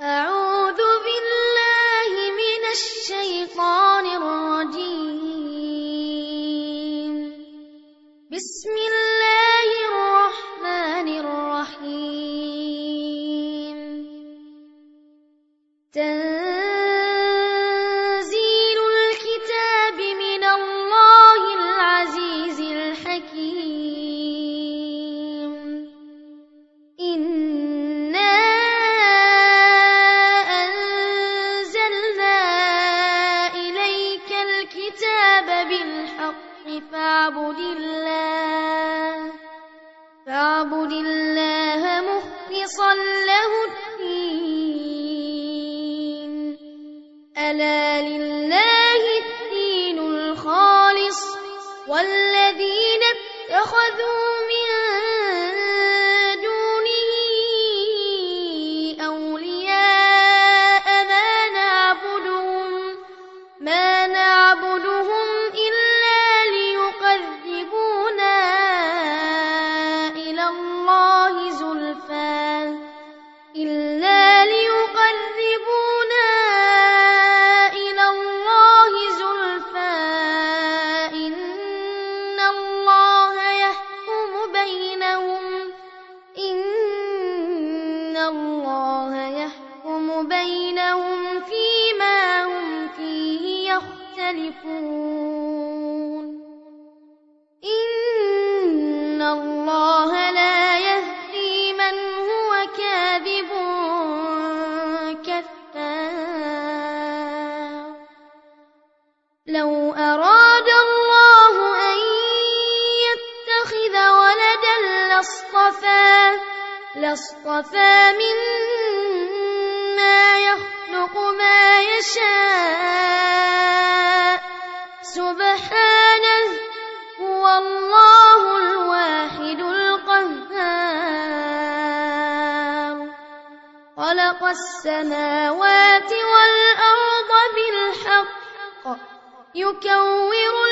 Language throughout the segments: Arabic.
أعوذ يشاء. سبحانه هو الله الواحد القهار. خلق السماوات والأرض بالحق. يكور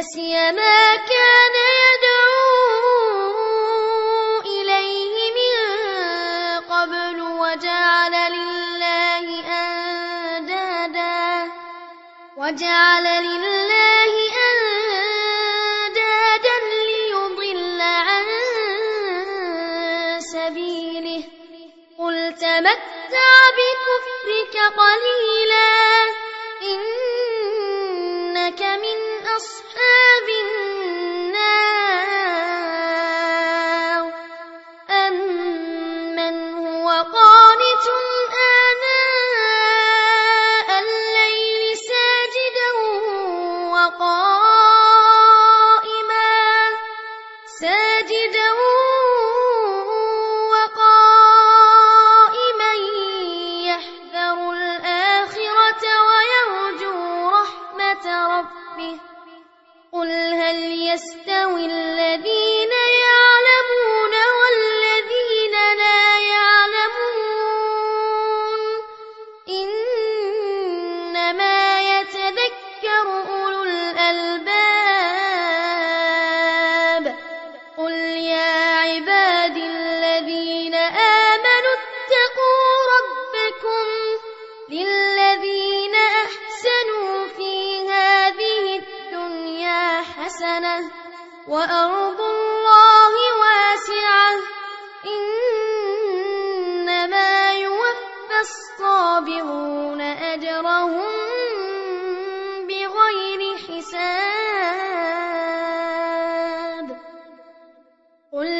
así. ساجدا قل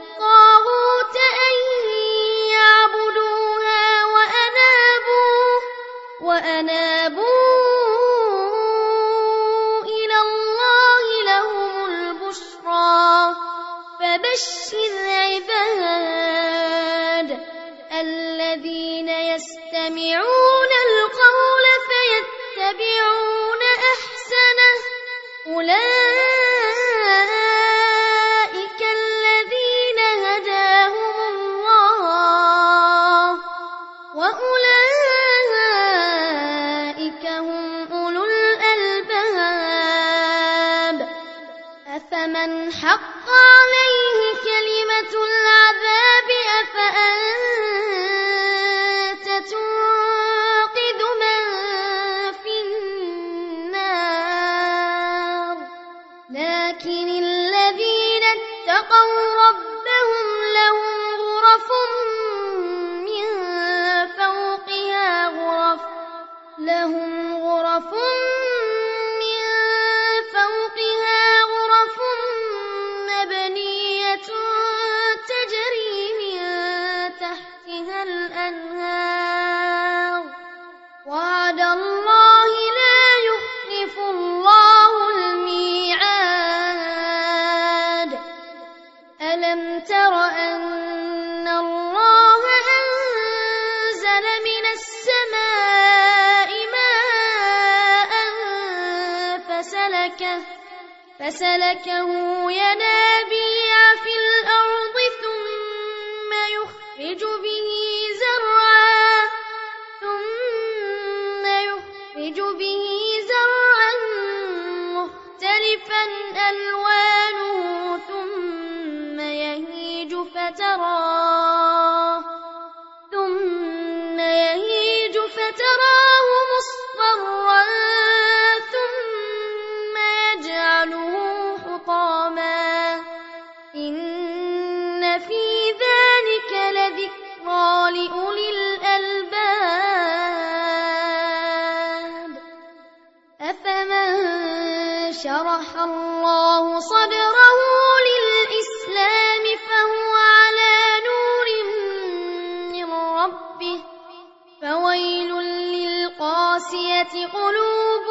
وأولئك هم أولو الألباب أفمن حق عليه كلمة السماء ماء فسلكه فسلكه ينابيع في الأرض ثم يخرج به زرعا ثم يخرج به زرعا مختلفا ألوانه قاسية قلوب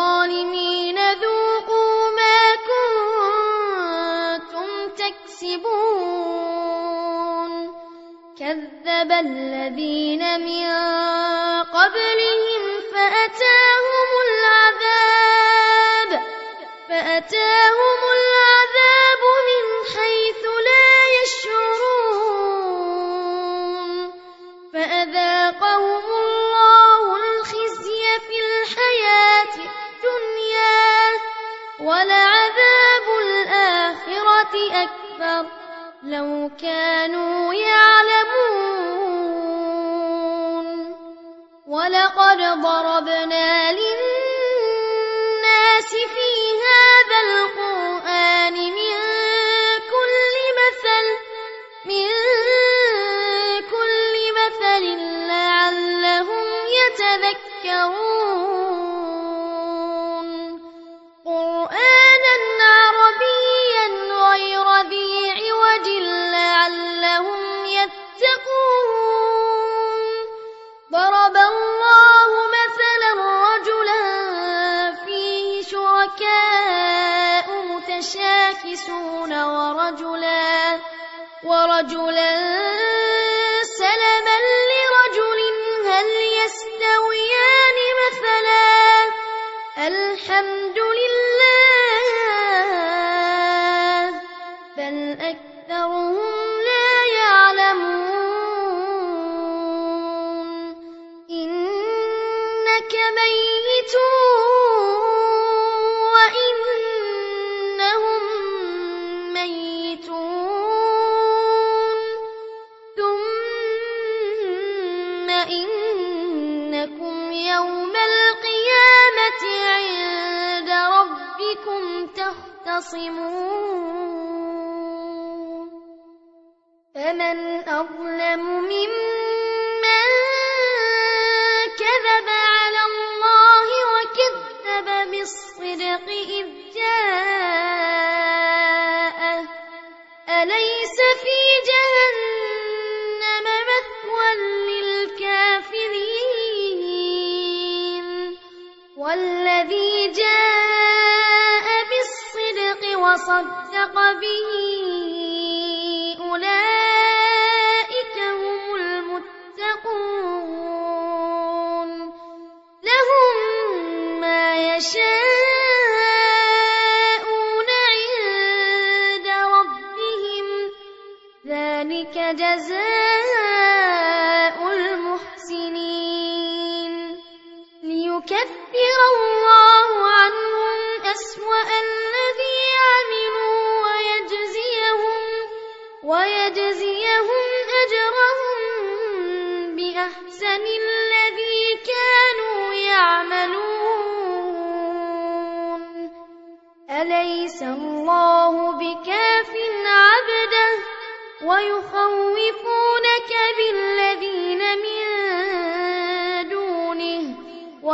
الظالمين ذوقوا ما كنتم تكسبون. كذب الذين من قبلهم فأتاهم العذاب. فأتاهم ولعذاب الآخرة أكبر. لو كانوا يعلمون. ولقد ضربنا للناس وصدق به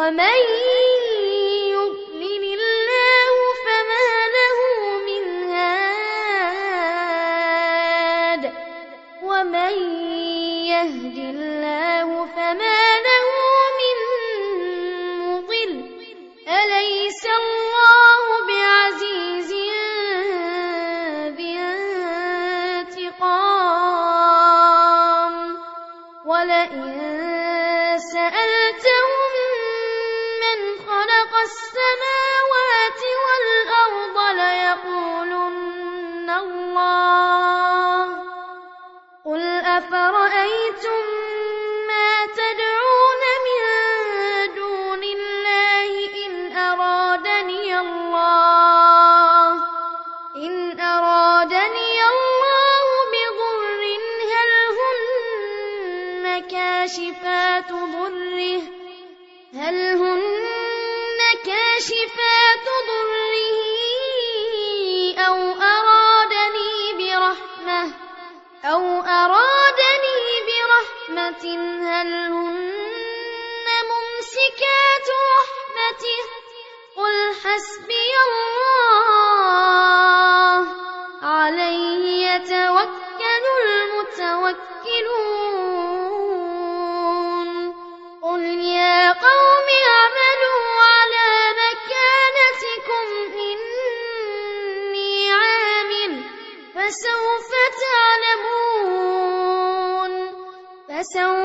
ومن يضلل الله فما له من هاد ومن يهد الله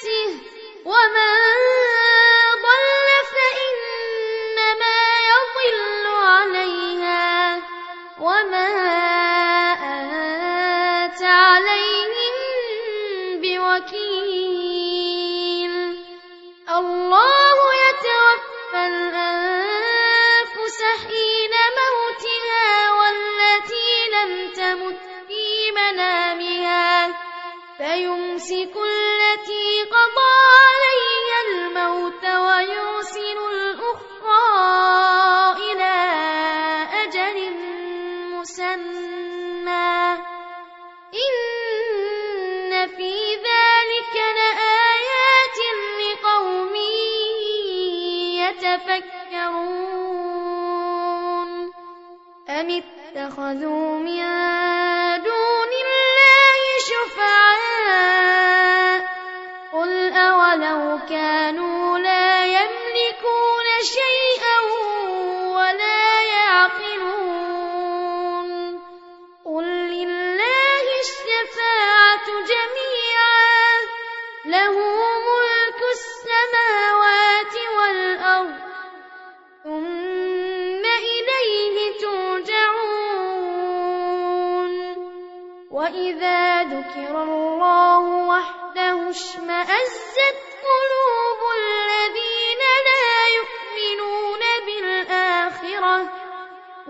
今我们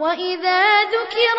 وإذا ذكر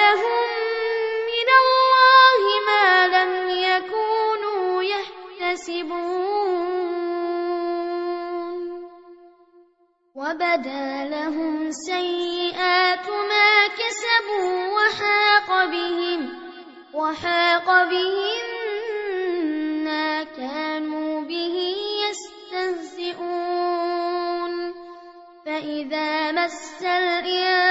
فبدا لهم سيئات ما كسبوا وحاق بهم وحاق بهم ما كانوا به يستهزئون فإذا مس الإنسان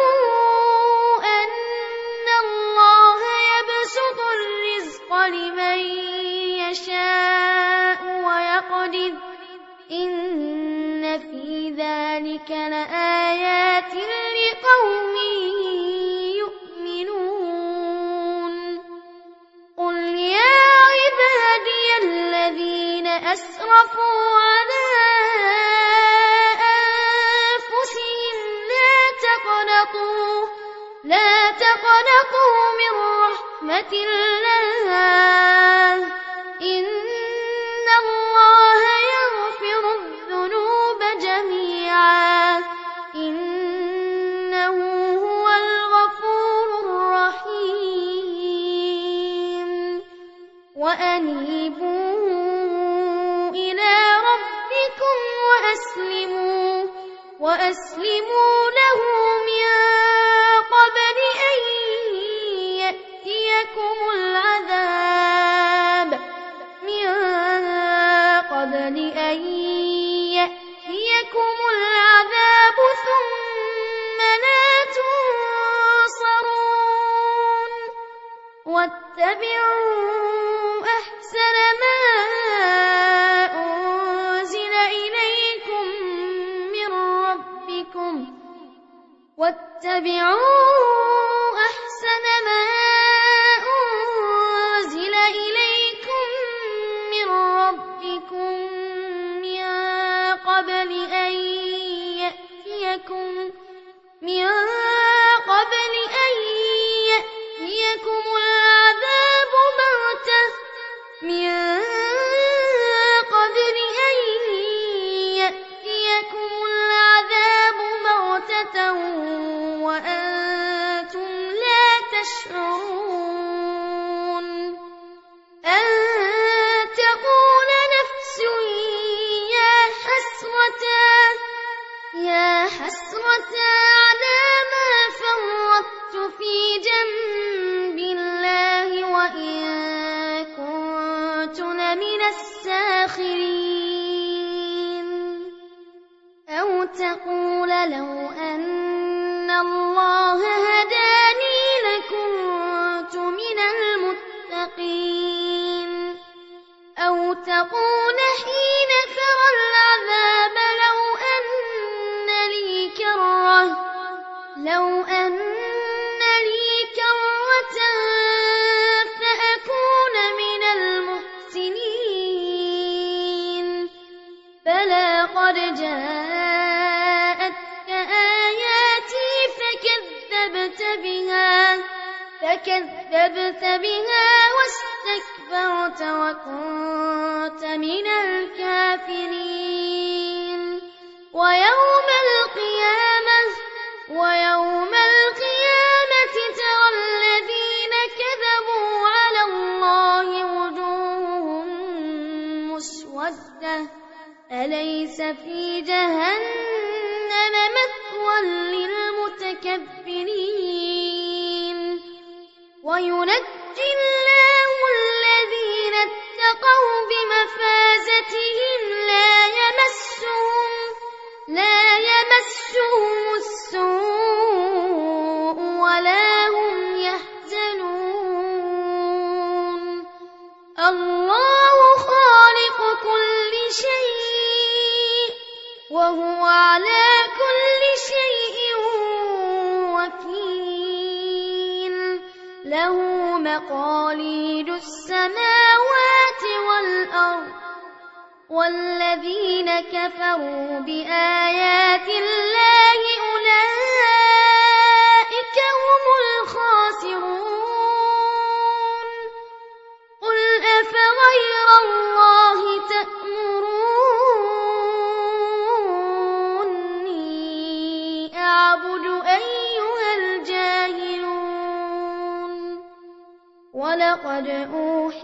أَنفَقُوا مِن رَّحْمَةِ اللَّهِ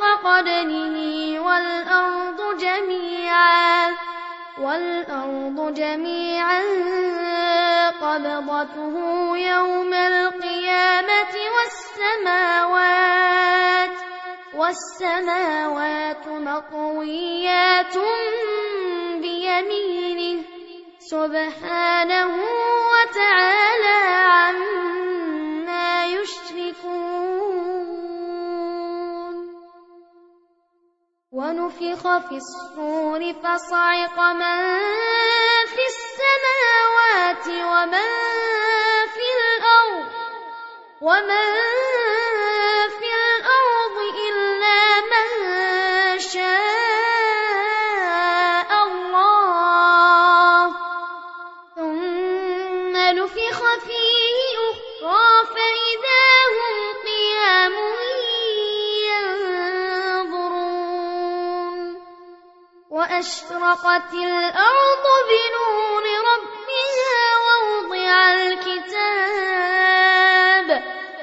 حق قدره والأرض جميعا والأرض جميعا قبضته يوم القيامة والسماوات والسماوات مطويات بيمينه سبحانه وتعالى عما ونفخ في الصور فصعق من في السماوات ومن في الأرض ومن في وأشرقت الأرض بنور ربها ووضع الكتاب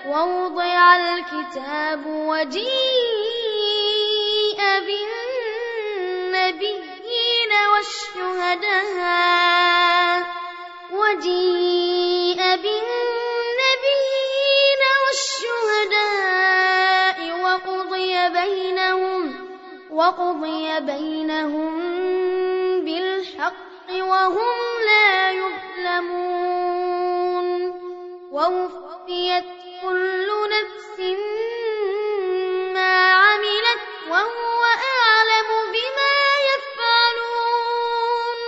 ووضع الكتاب وجيء بالنبيين والشهداء وجيء بالنبيين والشهداء وقضي بينهم وقضي بينهم وهم لا يظلمون. ووفيت كل نفس ما عملت وهو أعلم بما يفعلون.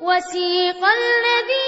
وسيق الذين